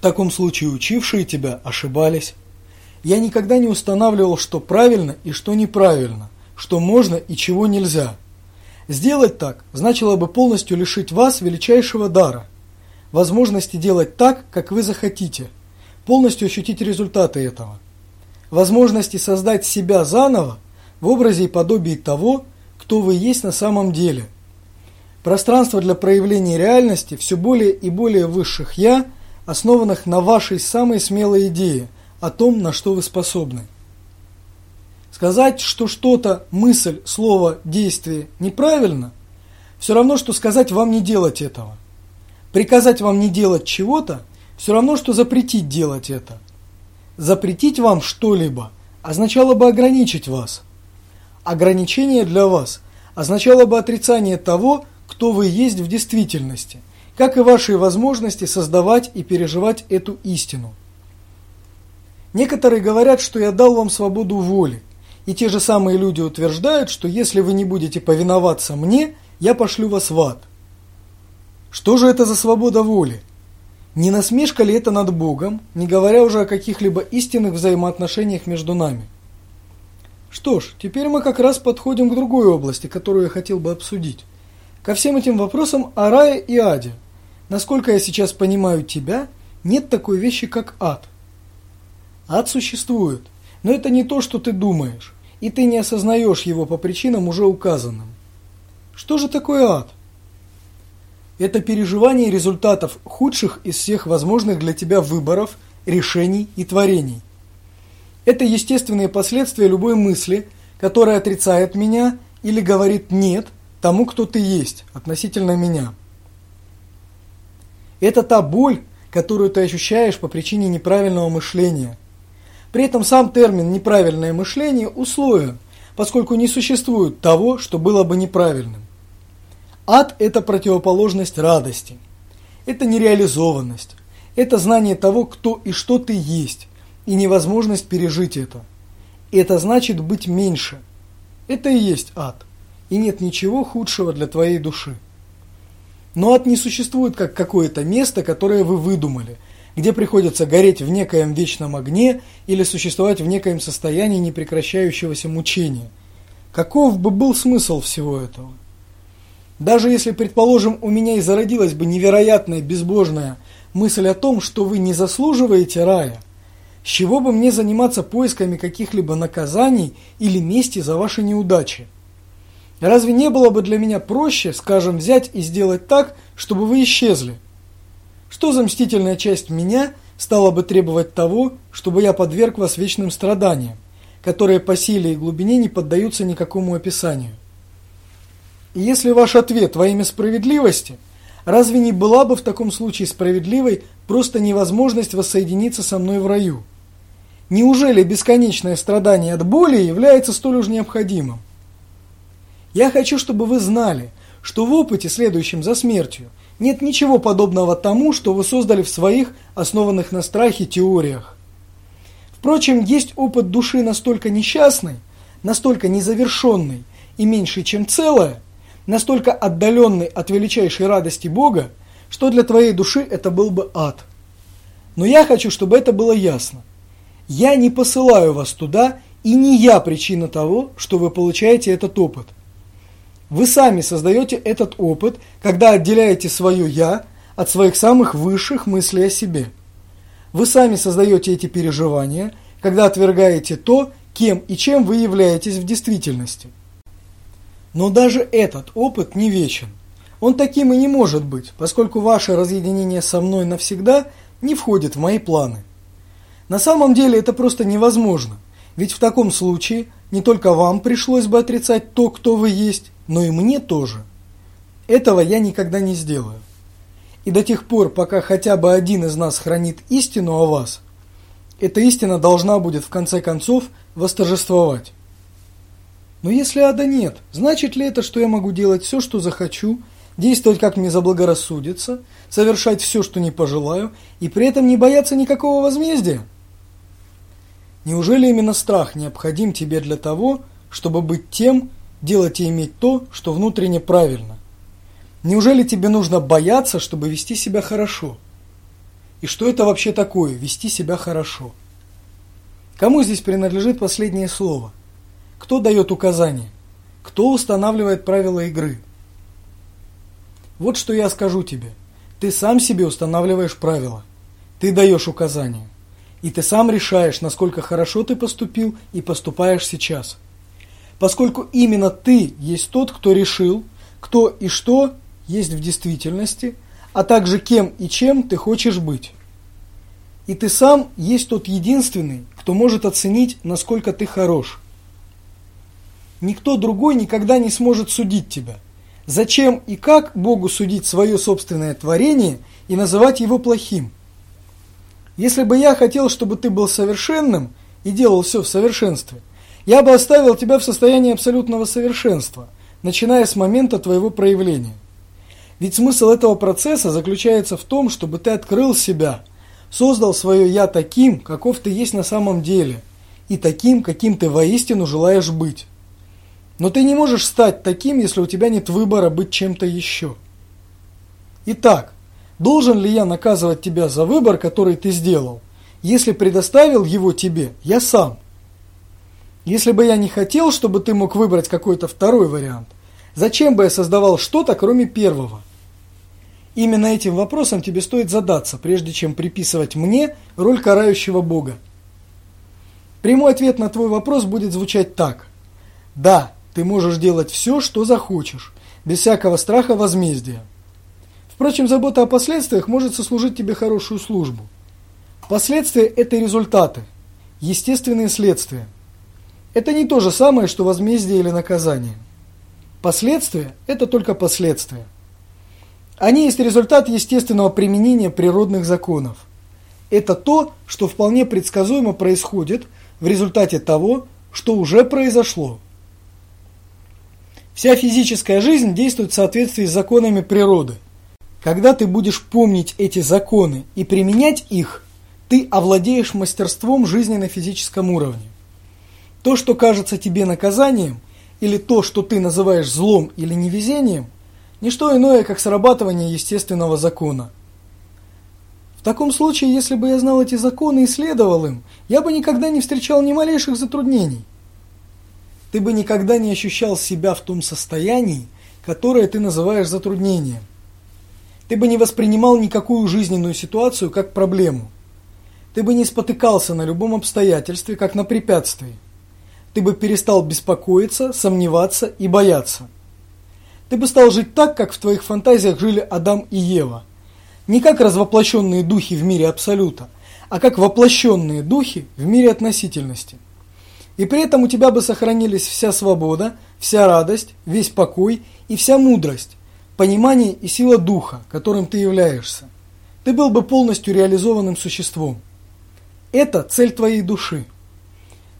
В таком случае учившие тебя ошибались. Я никогда не устанавливал, что правильно и что неправильно, что можно и чего нельзя. Сделать так значило бы полностью лишить вас величайшего дара, возможности делать так, как вы захотите, полностью ощутить результаты этого, возможности создать себя заново в образе и подобии того, кто вы есть на самом деле. Пространство для проявления реальности все более и более высших «я», основанных на вашей самой смелой идее – о том, на что вы способны. Сказать, что что-то, мысль, слово, действие неправильно, все равно, что сказать вам не делать этого. Приказать вам не делать чего-то, все равно, что запретить делать это. Запретить вам что-либо означало бы ограничить вас. Ограничение для вас означало бы отрицание того, кто вы есть в действительности, как и ваши возможности создавать и переживать эту истину. Некоторые говорят, что я дал вам свободу воли, и те же самые люди утверждают, что если вы не будете повиноваться мне, я пошлю вас в ад. Что же это за свобода воли? Не насмешка ли это над Богом, не говоря уже о каких-либо истинных взаимоотношениях между нами? Что ж, теперь мы как раз подходим к другой области, которую я хотел бы обсудить. Ко всем этим вопросам о рае и аде. Насколько я сейчас понимаю тебя, нет такой вещи, как ад. Ад существует, но это не то, что ты думаешь, и ты не осознаешь его по причинам уже указанным. Что же такое ад? Это переживание результатов худших из всех возможных для тебя выборов, решений и творений. Это естественные последствия любой мысли, которая отрицает меня или говорит «нет» тому, кто ты есть, относительно меня. Это та боль, которую ты ощущаешь по причине неправильного мышления – при этом сам термин «неправильное мышление» условен, поскольку не существует того, что было бы неправильным. Ад – это противоположность радости. Это нереализованность. Это знание того, кто и что ты есть, и невозможность пережить это. Это значит быть меньше. Это и есть ад. И нет ничего худшего для твоей души. Но ад не существует как какое-то место, которое вы выдумали – где приходится гореть в некоем вечном огне или существовать в некоем состоянии непрекращающегося мучения. Каков бы был смысл всего этого? Даже если, предположим, у меня и зародилась бы невероятная безбожная мысль о том, что вы не заслуживаете рая, с чего бы мне заниматься поисками каких-либо наказаний или мести за ваши неудачи? Разве не было бы для меня проще, скажем, взять и сделать так, чтобы вы исчезли? Что за мстительная часть меня стала бы требовать того, чтобы я подверг вас вечным страданиям, которые по силе и глубине не поддаются никакому описанию? И если ваш ответ во имя справедливости, разве не была бы в таком случае справедливой просто невозможность воссоединиться со мной в раю? Неужели бесконечное страдание от боли является столь уж необходимым? Я хочу, чтобы вы знали, что в опыте, следующем за смертью, нет ничего подобного тому, что вы создали в своих, основанных на страхе, теориях. Впрочем, есть опыт души настолько несчастный, настолько незавершенный и меньший, чем целое, настолько отдаленный от величайшей радости Бога, что для твоей души это был бы ад. Но я хочу, чтобы это было ясно. Я не посылаю вас туда, и не я причина того, что вы получаете этот опыт – вы сами создаете этот опыт, когда отделяете свое «я» от своих самых высших мыслей о себе. Вы сами создаете эти переживания, когда отвергаете то, кем и чем вы являетесь в действительности. Но даже этот опыт не вечен. Он таким и не может быть, поскольку ваше разъединение со мной навсегда не входит в мои планы. На самом деле это просто невозможно, ведь в таком случае не только вам пришлось бы отрицать то, кто вы есть, но и мне тоже. Этого я никогда не сделаю. И до тех пор, пока хотя бы один из нас хранит истину о вас, эта истина должна будет в конце концов восторжествовать. Но если ада нет, значит ли это, что я могу делать все, что захочу, действовать как мне заблагорассудится, совершать все, что не пожелаю, и при этом не бояться никакого возмездия? Неужели именно страх необходим тебе для того, чтобы быть тем, делать и иметь то, что внутренне правильно? Неужели тебе нужно бояться, чтобы вести себя хорошо? и что это вообще такое – вести себя хорошо. Кому здесь принадлежит последнее слово? Кто дает указания? Кто устанавливает правила игры? Вот что я скажу тебе. Ты сам себе устанавливаешь правила. Ты даешь указания. И ты сам решаешь, насколько хорошо ты поступил и поступаешь сейчас. Поскольку именно ты есть тот, кто решил, кто и что есть в действительности, а также кем и чем ты хочешь быть. И ты сам есть тот единственный, кто может оценить, насколько ты хорош. Никто другой никогда не сможет судить тебя – Зачем и как Богу судить свое собственное творение и называть его плохим? Если бы я хотел, чтобы ты был совершенным и делал все в совершенстве, я бы оставил тебя в состоянии абсолютного совершенства, начиная с момента твоего проявления. Ведь смысл этого процесса заключается в том, чтобы ты открыл себя, создал свое «я» таким, каков ты есть на самом деле, и таким, каким ты воистину желаешь быть. Но ты не можешь стать таким, если у тебя нет выбора быть чем-то еще. Итак, должен ли я наказывать тебя за выбор, который ты сделал, если предоставил его тебе я сам? Если бы я не хотел, чтобы ты мог выбрать какой-то второй вариант, зачем бы я создавал что-то, кроме первого? Именно этим вопросом тебе стоит задаться, прежде чем приписывать мне роль карающего Бога. Прямой ответ на твой вопрос будет звучать так. Да, ты можешь делать все, что захочешь, без всякого страха возмездия. Впрочем, забота о последствиях может сослужить тебе хорошую службу. Последствия – это результаты, естественные следствия. Это не то же самое, что возмездие или наказание. Последствия – это только последствия. Они есть результат естественного применения природных законов. Это то, что вполне предсказуемо происходит в результате того, что уже произошло. Вся физическая жизнь действует в соответствии с законами природы. Когда ты будешь помнить эти законы и применять их, ты овладеешь мастерством жизни на физическом уровне. То, что кажется тебе наказанием, или то, что ты называешь злом или невезением, не что иное, как срабатывание естественного закона. В таком случае, если бы я знал эти законы и следовал им, я бы никогда не встречал ни малейших затруднений ты бы никогда не ощущал себя в том состоянии, которое ты называешь затруднением. Ты бы не воспринимал никакую жизненную ситуацию как проблему. Ты бы не спотыкался на любом обстоятельстве, как на препятствии. Ты бы перестал беспокоиться, сомневаться и бояться. Ты бы стал жить так, как в твоих фантазиях жили Адам и Ева. Не как развоплощенные духи в мире Абсолюта, а как воплощенные духи в мире относительности. И при этом у тебя бы сохранились вся свобода, вся радость, весь покой и вся мудрость, понимание и сила духа, которым ты являешься. Ты был бы полностью реализованным существом. Это цель твоей души.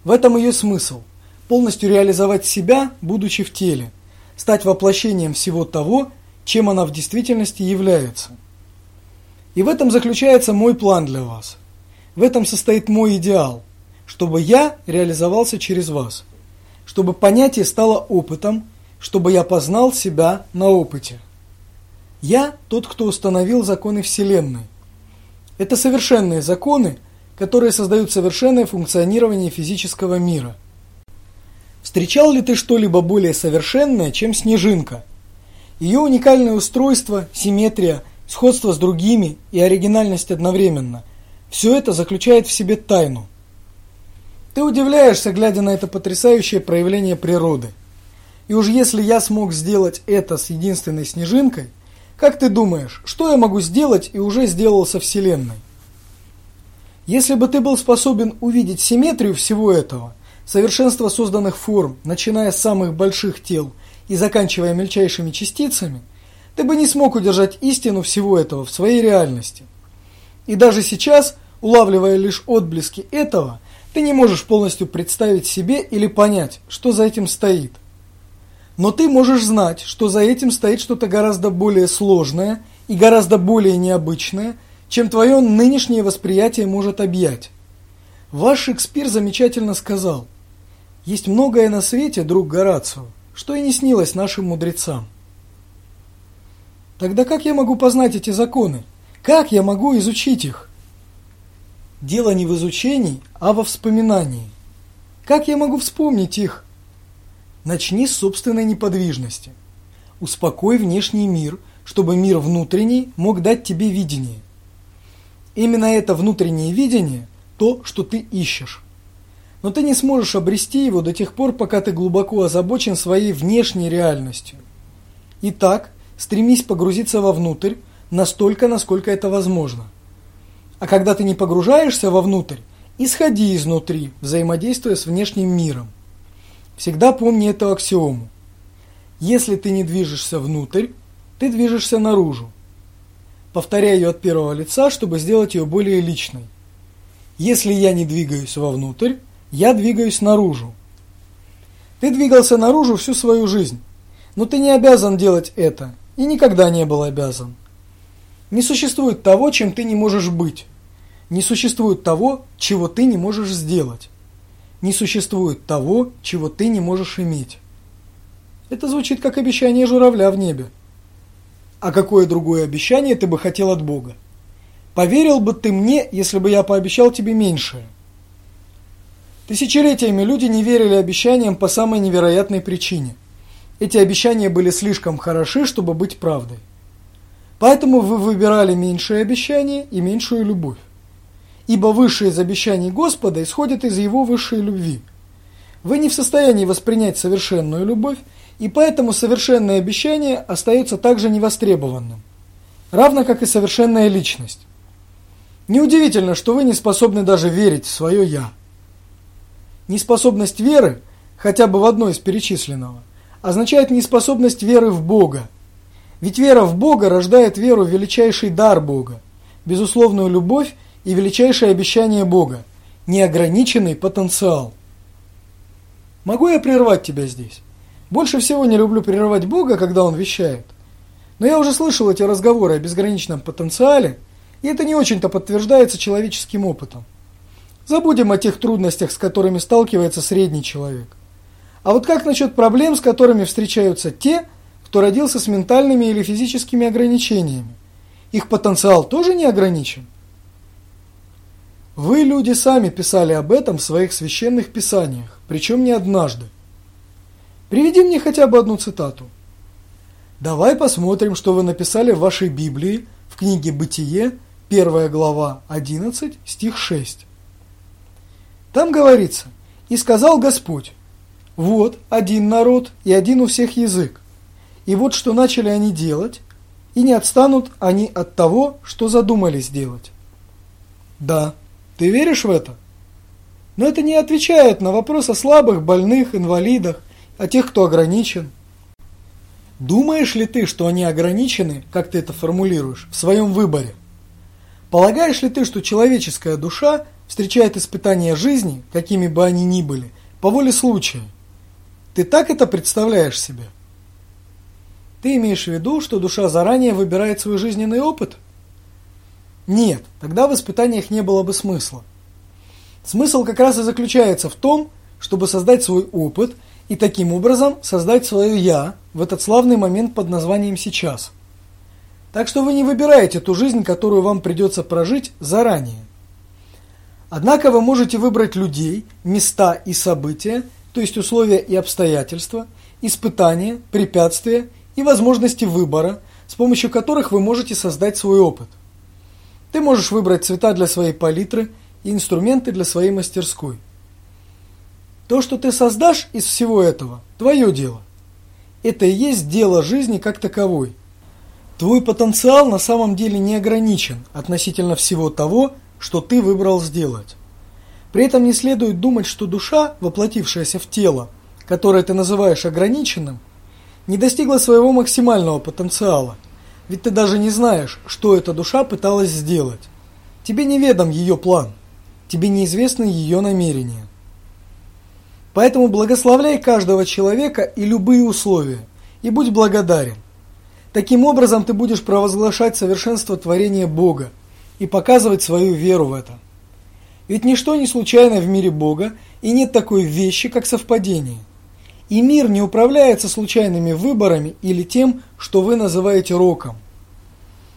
В этом ее смысл – полностью реализовать себя, будучи в теле, стать воплощением всего того, чем она в действительности является. И в этом заключается мой план для вас. В этом состоит мой идеал – чтобы я реализовался через вас, чтобы понятие стало опытом, чтобы я познал себя на опыте. Я тот, кто установил законы Вселенной. Это совершенные законы, которые создают совершенное функционирование физического мира. Встречал ли ты что-либо более совершенное, чем снежинка? Ее уникальное устройство, симметрия, сходство с другими и оригинальность одновременно – все это заключает в себе тайну – ты удивляешься, глядя на это потрясающее проявление природы. И уж если я смог сделать это с единственной снежинкой, как ты думаешь, что я могу сделать и уже сделал со Вселенной? Если бы ты был способен увидеть симметрию всего этого, совершенство созданных форм, начиная с самых больших тел и заканчивая мельчайшими частицами, ты бы не смог удержать истину всего этого в своей реальности. И даже сейчас, улавливая лишь отблески этого – ты не можешь полностью представить себе или понять, что за этим стоит. Но ты можешь знать, что за этим стоит что-то гораздо более сложное и гораздо более необычное, чем твое нынешнее восприятие может объять. Ваш Шекспир замечательно сказал, «Есть многое на свете, друг Горацио, что и не снилось нашим мудрецам». Тогда как я могу познать эти законы? Как я могу изучить их? Дело не в изучении, а во вспоминании. Как я могу вспомнить их? Начни с собственной неподвижности. Успокой внешний мир, чтобы мир внутренний мог дать тебе видение. Именно это внутреннее видение – то, что ты ищешь. Но ты не сможешь обрести его до тех пор, пока ты глубоко озабочен своей внешней реальностью. Итак, стремись погрузиться вовнутрь настолько, насколько это возможно. А когда ты не погружаешься вовнутрь, исходи изнутри, взаимодействуя с внешним миром. Всегда помни эту аксиому. Если ты не движешься внутрь, ты движешься наружу. Повторяй ее от первого лица, чтобы сделать ее более личной. Если я не двигаюсь вовнутрь, я двигаюсь наружу. Ты двигался наружу всю свою жизнь, но ты не обязан делать это и никогда не был обязан. Не существует того, чем ты не можешь быть. Не существует того, чего ты не можешь сделать. Не существует того, чего ты не можешь иметь. Это звучит как обещание журавля в небе. А какое другое обещание ты бы хотел от Бога? Поверил бы ты мне, если бы я пообещал тебе меньшее? Тысячелетиями люди не верили обещаниям по самой невероятной причине. Эти обещания были слишком хороши, чтобы быть правдой. Поэтому вы выбирали меньшее обещание и меньшую любовь. Ибо высшее из обещаний Господа исходит из Его высшей любви. Вы не в состоянии воспринять совершенную любовь, и поэтому совершенное обещание остается также невостребованным, равно как и совершенная личность. Неудивительно, что вы не способны даже верить в свое «я». Неспособность веры, хотя бы в одно из перечисленного, означает неспособность веры в Бога, ведь вера в Бога рождает веру в величайший дар Бога, безусловную любовь и величайшее обещание Бога, неограниченный потенциал. Могу я прервать тебя здесь? Больше всего не люблю прерывать Бога, когда Он вещает. Но я уже слышал эти разговоры о безграничном потенциале, и это не очень-то подтверждается человеческим опытом. Забудем о тех трудностях, с которыми сталкивается средний человек. А вот как насчет проблем, с которыми встречаются те, кто родился с ментальными или физическими ограничениями. Их потенциал тоже не ограничен. Вы, люди, сами писали об этом в своих священных писаниях, причем не однажды. Приведи мне хотя бы одну цитату. Давай посмотрим, что вы написали в вашей Библии в книге «Бытие», 1 глава 11, стих 6. Там говорится, «И сказал Господь, вот один народ и один у всех язык, и вот что начали они делать, и не отстанут они от того, что задумались делать. Да, ты веришь в это? Но это не отвечает на вопрос о слабых, больных, инвалидах, о тех, кто ограничен. Думаешь ли ты, что они ограничены, как ты это формулируешь, в своем выборе? Полагаешь ли ты, что человеческая душа встречает испытания жизни, какими бы они ни были, по воле случая? Ты так это представляешь себе? Ты имеешь в виду, что душа заранее выбирает свой жизненный опыт? Нет, тогда в испытаниях не было бы смысла. Смысл как раз и заключается в том, чтобы создать свой опыт и таким образом создать свое «я» в этот славный момент под названием «сейчас». Так что вы не выбираете ту жизнь, которую вам придется прожить заранее. Однако вы можете выбрать людей, места и события, то есть условия и обстоятельства, испытания, препятствия и возможности выбора, с помощью которых вы можете создать свой опыт. Ты можешь выбрать цвета для своей палитры и инструменты для своей мастерской. То, что ты создашь из всего этого, твое дело. Это и есть дело жизни как таковой. Твой потенциал на самом деле не ограничен относительно всего того, что ты выбрал сделать. При этом не следует думать, что душа, воплотившаяся в тело, которое ты называешь ограниченным, не достигла своего максимального потенциала. Ведь ты даже не знаешь, что эта душа пыталась сделать. Тебе неведом ее план. Тебе неизвестны ее намерения. Поэтому благословляй каждого человека и любые условия, и будь благодарен. Таким образом ты будешь провозглашать совершенство творения Бога и показывать свою веру в это. Ведь ничто не случайно в мире Бога, и нет такой вещи, как совпадение. И мир не управляется случайными выборами или тем, что вы называете роком.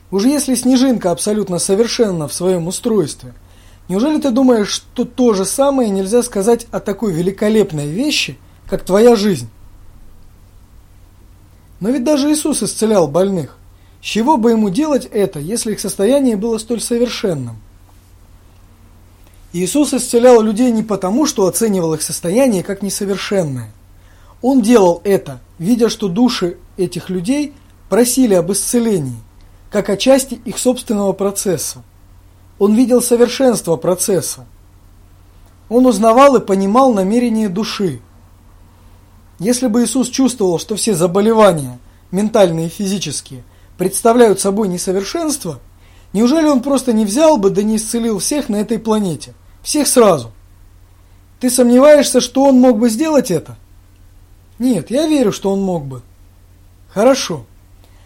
Уже если снежинка абсолютно совершенна в своем устройстве, Неужели ты думаешь, что то же самое нельзя сказать о такой великолепной вещи, как твоя жизнь? Но ведь даже Иисус исцелял больных. С чего бы ему делать это, если их состояние было столь совершенным? Иисус исцелял людей не потому, что оценивал их состояние как несовершенное. Он делал это, видя, что души этих людей просили об исцелении, как о части их собственного процесса. Он видел совершенство процесса. Он узнавал и понимал намерения души. Если бы Иисус чувствовал, что все заболевания, ментальные и физические, представляют собой несовершенство, неужели Он просто не взял бы да не исцелил всех на этой планете? Всех сразу. Ты сомневаешься, что Он мог бы сделать это? Нет, я верю, что Он мог бы. Хорошо.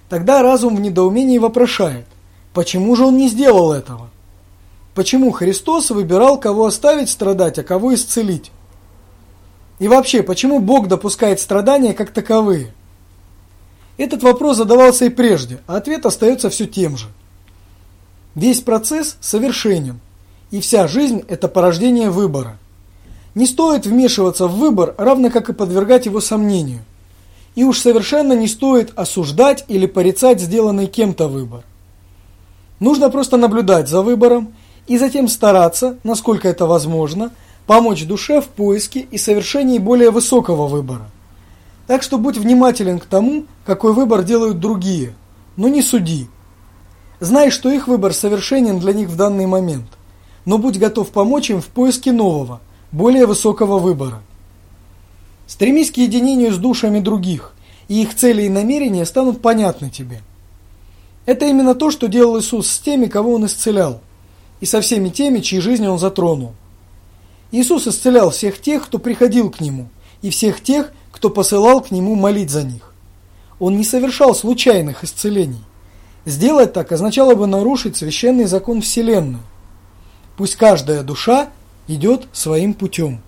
Тогда разум в недоумении вопрошает, почему же Он не сделал этого? Почему Христос выбирал, кого оставить страдать, а кого исцелить? И вообще, почему Бог допускает страдания как таковые? Этот вопрос задавался и прежде, а ответ остается все тем же. Весь процесс совершенен, и вся жизнь – это порождение выбора. Не стоит вмешиваться в выбор, равно как и подвергать его сомнению. И уж совершенно не стоит осуждать или порицать сделанный кем-то выбор. Нужно просто наблюдать за выбором и затем стараться, насколько это возможно, помочь душе в поиске и совершении более высокого выбора. Так что будь внимателен к тому, какой выбор делают другие, но не суди. Знай, что их выбор совершенен для них в данный момент, но будь готов помочь им в поиске нового, более высокого выбора. Стремись к единению с душами других, и их цели и намерения станут понятны тебе. Это именно то, что делал Иисус с теми, кого Он исцелял и со всеми теми, чьи жизни он затронул. Иисус исцелял всех тех, кто приходил к Нему, и всех тех, кто посылал к Нему молить за них. Он не совершал случайных исцелений. Сделать так означало бы нарушить священный закон Вселенной. Пусть каждая душа идет своим путем.